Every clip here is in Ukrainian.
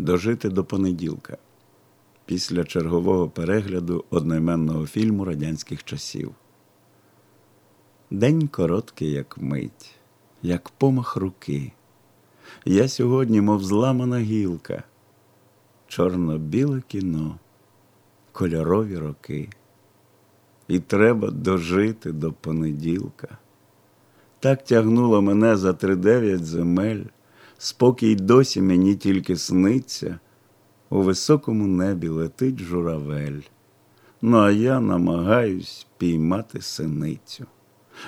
дожити до понеділка після чергового перегляду одноіменного фільму радянських часів. День короткий, як мить, як помах руки. Я сьогодні, мов зламана гілка, чорно-біле кіно, кольорові роки. І треба дожити до понеділка. Так тягнуло мене за тридев'ять земель, спокій досі мені тільки сниться, у високому небі летить журавель. Ну, а я намагаюсь піймати синицю.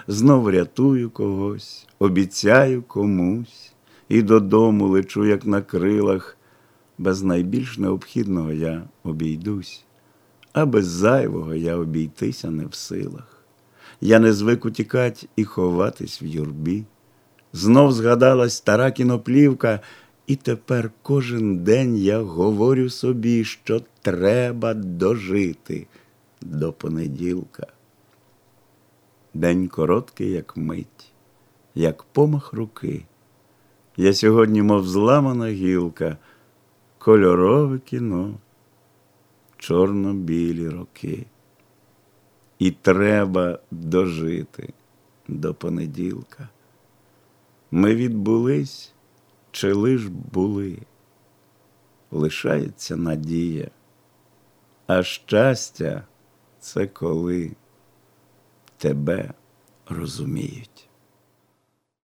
Знов рятую когось, обіцяю комусь, і додому лечу, як на крилах. Без найбільш необхідного я обійдусь, а без зайвого я обійтися не в силах. Я не звик утікать і ховатись в юрбі. Знов згадалась стара кіноплівка, і тепер кожен день я говорю собі, що треба дожити до понеділка. День короткий, як мить, як помах руки. Я сьогодні, мов зламана гілка, кольорове кіно, чорно-білі роки. І треба дожити до понеділка. Ми відбулись чи лиш були, лишається надія, а щастя це коли тебе розуміють.